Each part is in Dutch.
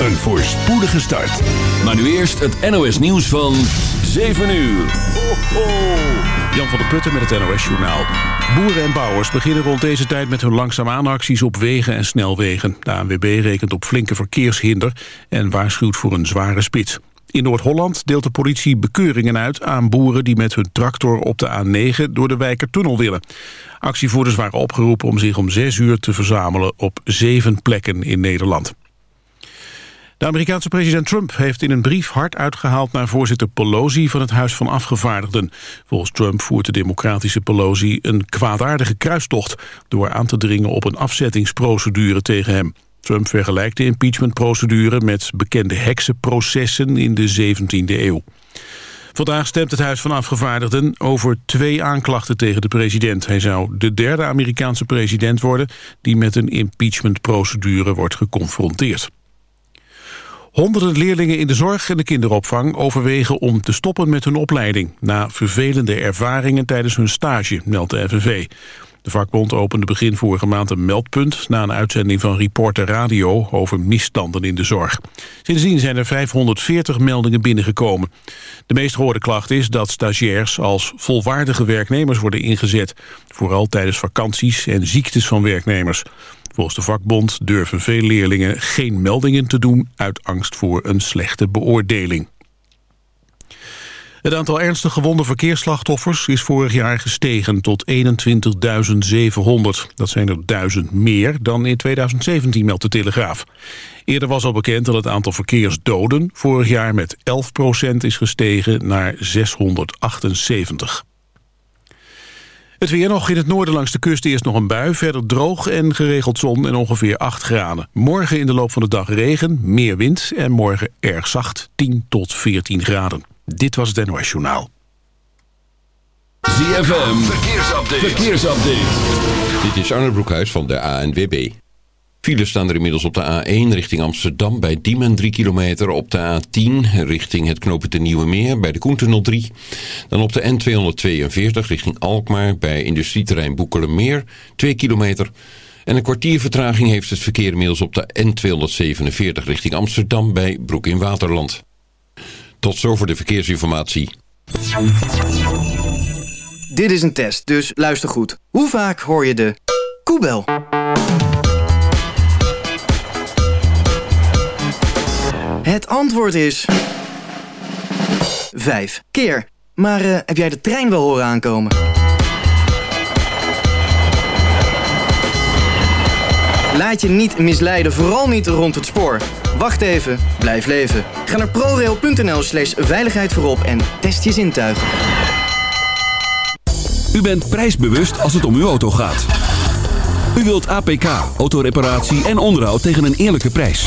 een voorspoedige start. Maar nu eerst het NOS nieuws van 7 uur. Ho, ho. Jan van der Putten met het NOS Journaal. Boeren en bouwers beginnen rond deze tijd met hun langzamaanacties op wegen en snelwegen. De ANWB rekent op flinke verkeershinder en waarschuwt voor een zware spits. In Noord-Holland deelt de politie bekeuringen uit aan boeren die met hun tractor op de A9 door de Wijkertunnel willen. Actievoerders waren opgeroepen om zich om zes uur te verzamelen op zeven plekken in Nederland. De Amerikaanse president Trump heeft in een brief hard uitgehaald naar voorzitter Pelosi van het Huis van Afgevaardigden. Volgens Trump voert de democratische Pelosi een kwaadaardige kruistocht door aan te dringen op een afzettingsprocedure tegen hem. Trump vergelijkt de impeachmentprocedure met bekende heksenprocessen in de 17e eeuw. Vandaag stemt het Huis van Afgevaardigden over twee aanklachten tegen de president. Hij zou de derde Amerikaanse president worden die met een impeachmentprocedure wordt geconfronteerd. Honderden leerlingen in de zorg en de kinderopvang overwegen om te stoppen met hun opleiding... na vervelende ervaringen tijdens hun stage, meldt de FNV. De vakbond opende begin vorige maand een meldpunt... na een uitzending van Reporter Radio over misstanden in de zorg. Sindsdien zijn er 540 meldingen binnengekomen. De meest gehoorde klacht is dat stagiairs als volwaardige werknemers worden ingezet. Vooral tijdens vakanties en ziektes van werknemers. Volgens de vakbond durven veel leerlingen geen meldingen te doen... uit angst voor een slechte beoordeling. Het aantal ernstig gewonde verkeersslachtoffers is vorig jaar gestegen tot 21.700. Dat zijn er duizend meer dan in 2017, meldt de Telegraaf. Eerder was al bekend dat het aantal verkeersdoden vorig jaar met 11% is gestegen naar 678. Het weer nog in het noorden langs de kust eerst nog een bui. Verder droog en geregeld zon en ongeveer 8 graden. Morgen in de loop van de dag regen, meer wind en morgen erg zacht 10 tot 14 graden. Dit was het NOS Journaal. ZFM, verkeersupdate. verkeersupdate. Dit is Arne Broekhuis van de ANWB. Files staan er inmiddels op de A1 richting Amsterdam bij Diemen 3 kilometer. Op de A10 richting het knooppunt de Nieuwe Meer bij de Koentunnel 3. Dan op de N242 richting Alkmaar bij industrieterrein Boekelenmeer 2 kilometer. En een kwartier vertraging heeft het verkeer inmiddels op de N247 richting Amsterdam bij Broek in Waterland. Tot zover de verkeersinformatie. Dit is een test, dus luister goed. Hoe vaak hoor je de koebel? Het antwoord is... Vijf keer. Maar uh, heb jij de trein wel horen aankomen? Laat je niet misleiden, vooral niet rond het spoor. Wacht even, blijf leven. Ga naar prorail.nl slash veiligheid voorop en test je zintuigen. U bent prijsbewust als het om uw auto gaat. U wilt APK, autoreparatie en onderhoud tegen een eerlijke prijs.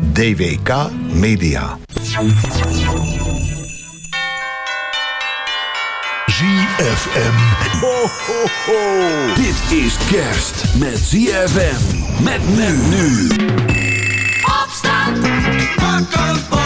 DWK Media. ZFM. Ho, ho, ho. Dit is kerst met ZFM. Met men nu. Opstand. Wakker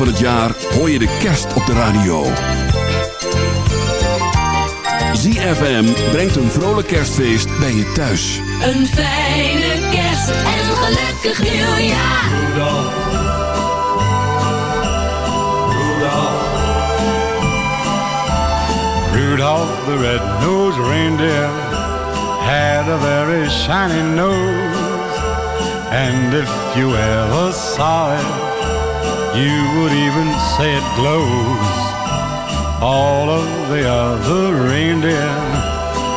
van het jaar hoor je de kerst op de radio. ZFM brengt een vrolijk kerstfeest bij je thuis. Een fijne kerst en een gelukkig nieuwjaar. Rudolph the red-nosed reindeer had a very shiny nose. And if you ever saw it, you would even say it glows. All of the other reindeer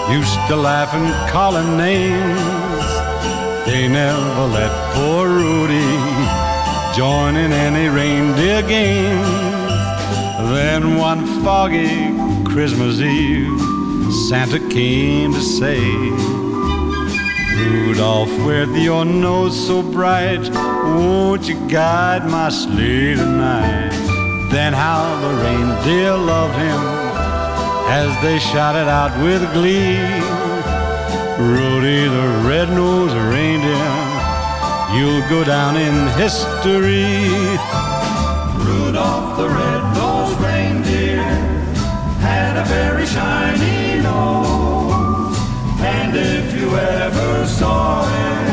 used to laugh and call him names. They never let poor Rudy join in any reindeer games. Then one foggy Christmas Eve, Santa came to say, Rudolph, with your nose so bright, won't you guide my sleigh tonight? Then how the reindeer loved him as they shouted out with glee. Rudy the red-nosed reindeer, you'll go down in history. Rudolph the red-nosed reindeer had a very shiny nose. And if you ever saw it,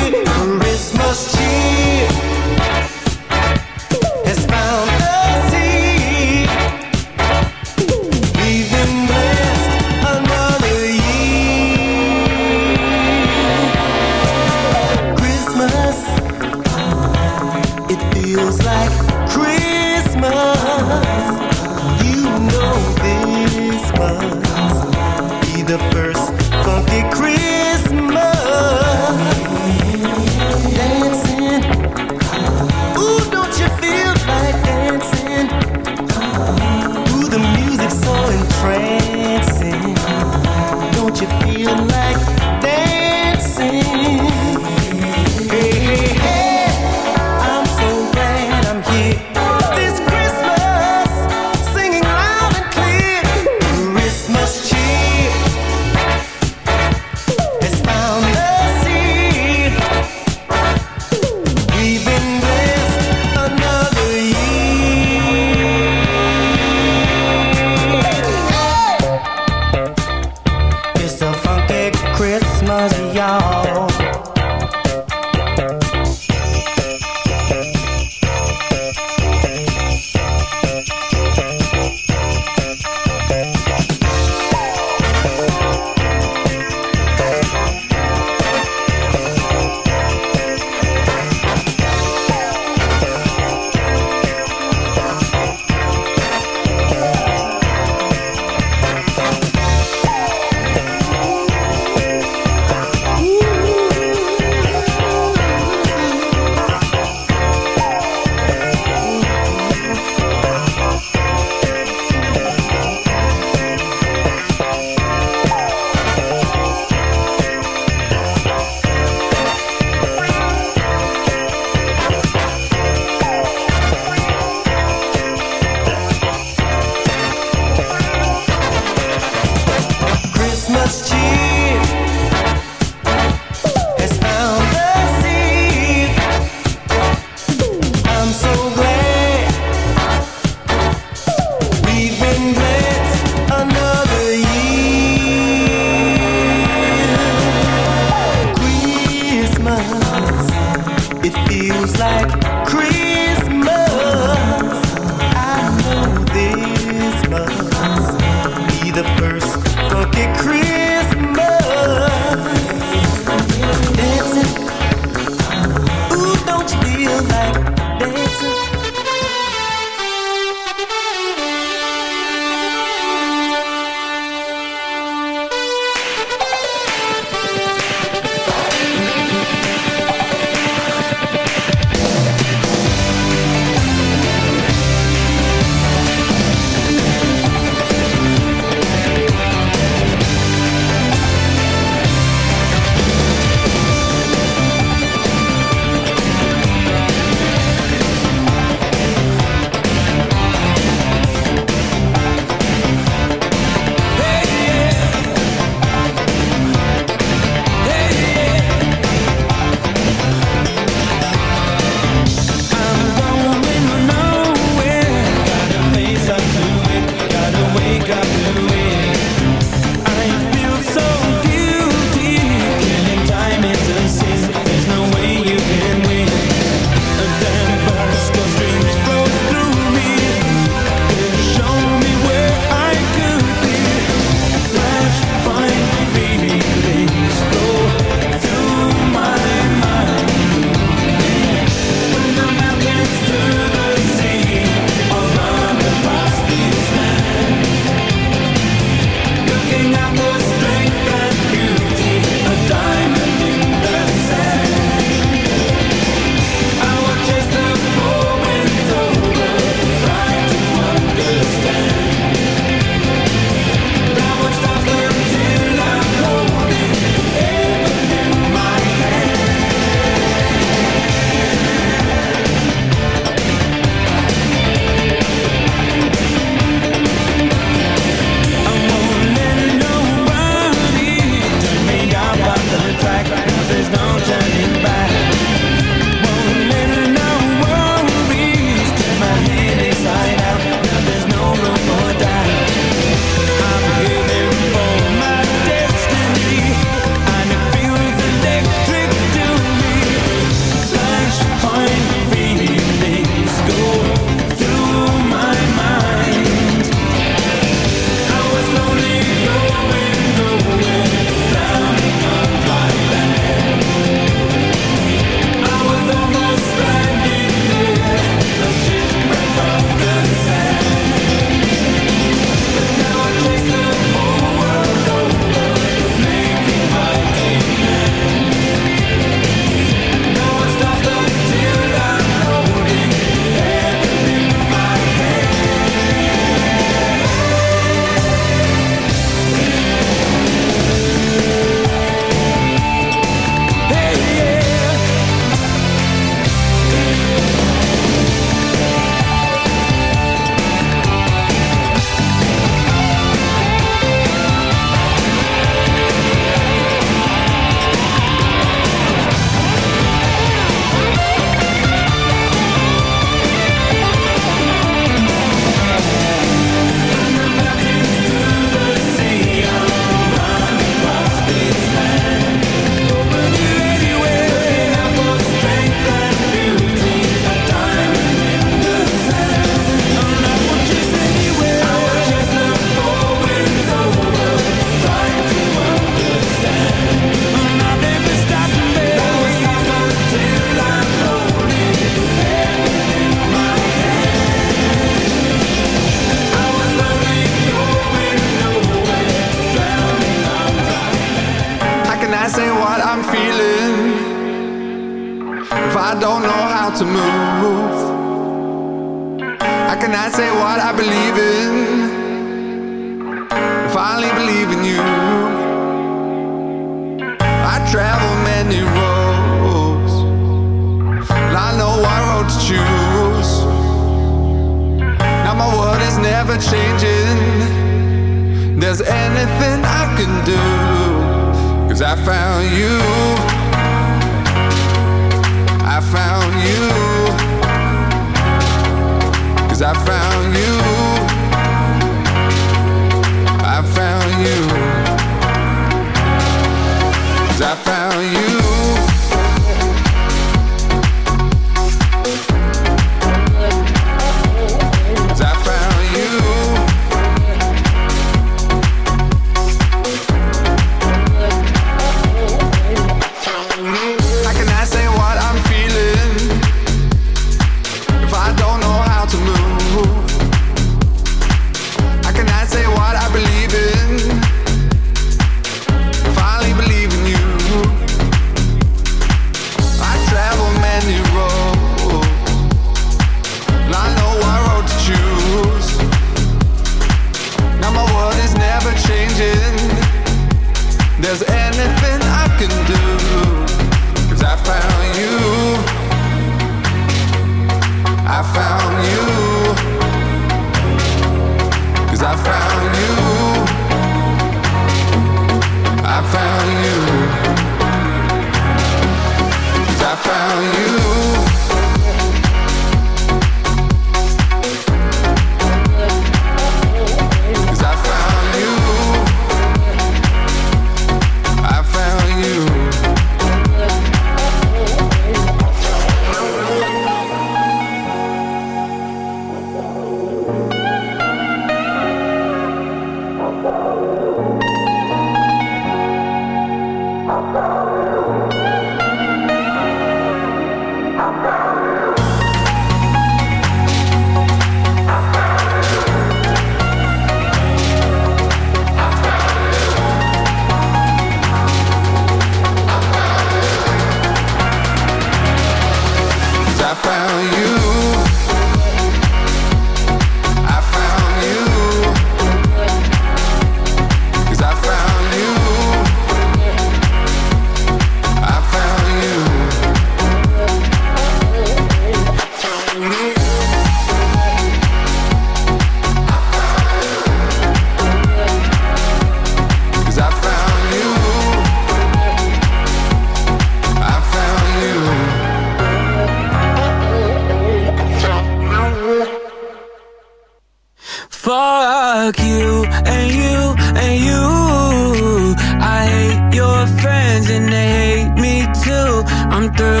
come through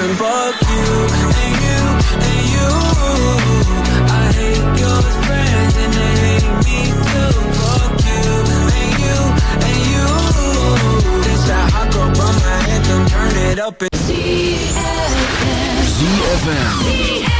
attention. Fuck you and you and you. I hate your friends and they hate me too. Fuck you and you and you. This that hot girl by my anthem. Turn it up and ZFM. Here's